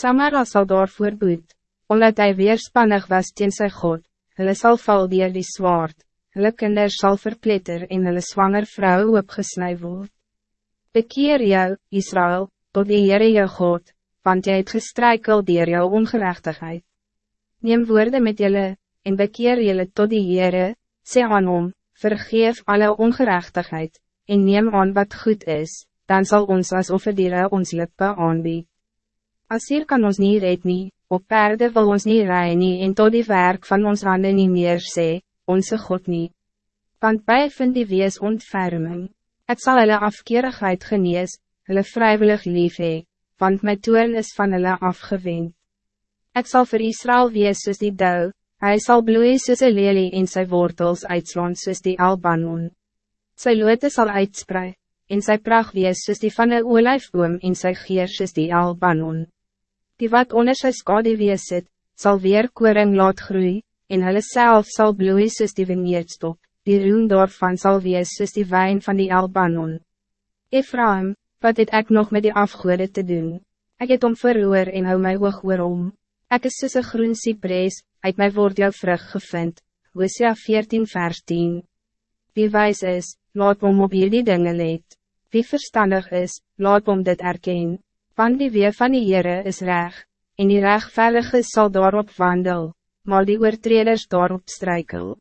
Samara sal daarvoor boet, omdat hij weerspannig was teen sy God, hulle sal val dier die zwaard, hulle kinders sal verpletter en hulle zwanger vrou opgesnij word. Bekeer jou, Israël, tot die Heere jou God, want jy het gestrijkel dier jou ongerechtigheid. Neem woorden met julle, en bekeer julle tot die Heere, sê aan hom, vergeef alle ongerechtigheid, en neem aan wat goed is, dan zal ons als offerdiere ons lippe aanbied. As hier kan ons niet red nie, op perde wil ons niet rijden nie en tot die werk van ons handen niet meer sê, onze God niet. Want bij vind die wees ontferming. Het zal hulle afkeerigheid genees, hulle vrijwillig lief hee, want my toorn is van hulle afgewend. Het zal voor Israël wees soos die dou, hy sal bloei soos een lelie en sy wortels uitslaan soos die albanon. Sy loote sal uitsprei, en sy pracht wees soos die van een olijfboom en sy geer soos die albanon. Die wat onder sy skade wees het, sal weer koring laat groei, en hulle self sal bloei soos die vineerdstok, die roem daarvan sal wees soos die wijn van die Albanon. Ephraim, wat het ek nog met die afgoede te doen? Ik het om verroer en hou my oog om. Ek is soos een groen cypress, uit my word jou vrug gevind, Hosea 14 vers 10. Wie wijs is, laat om op hierdie dinge let. Wie verstandig is, laat om dit erkennen. Want die weer van die Heere is reg, en die rechtvaardige zal daarop wandel, maar die oortreders daarop strijkel.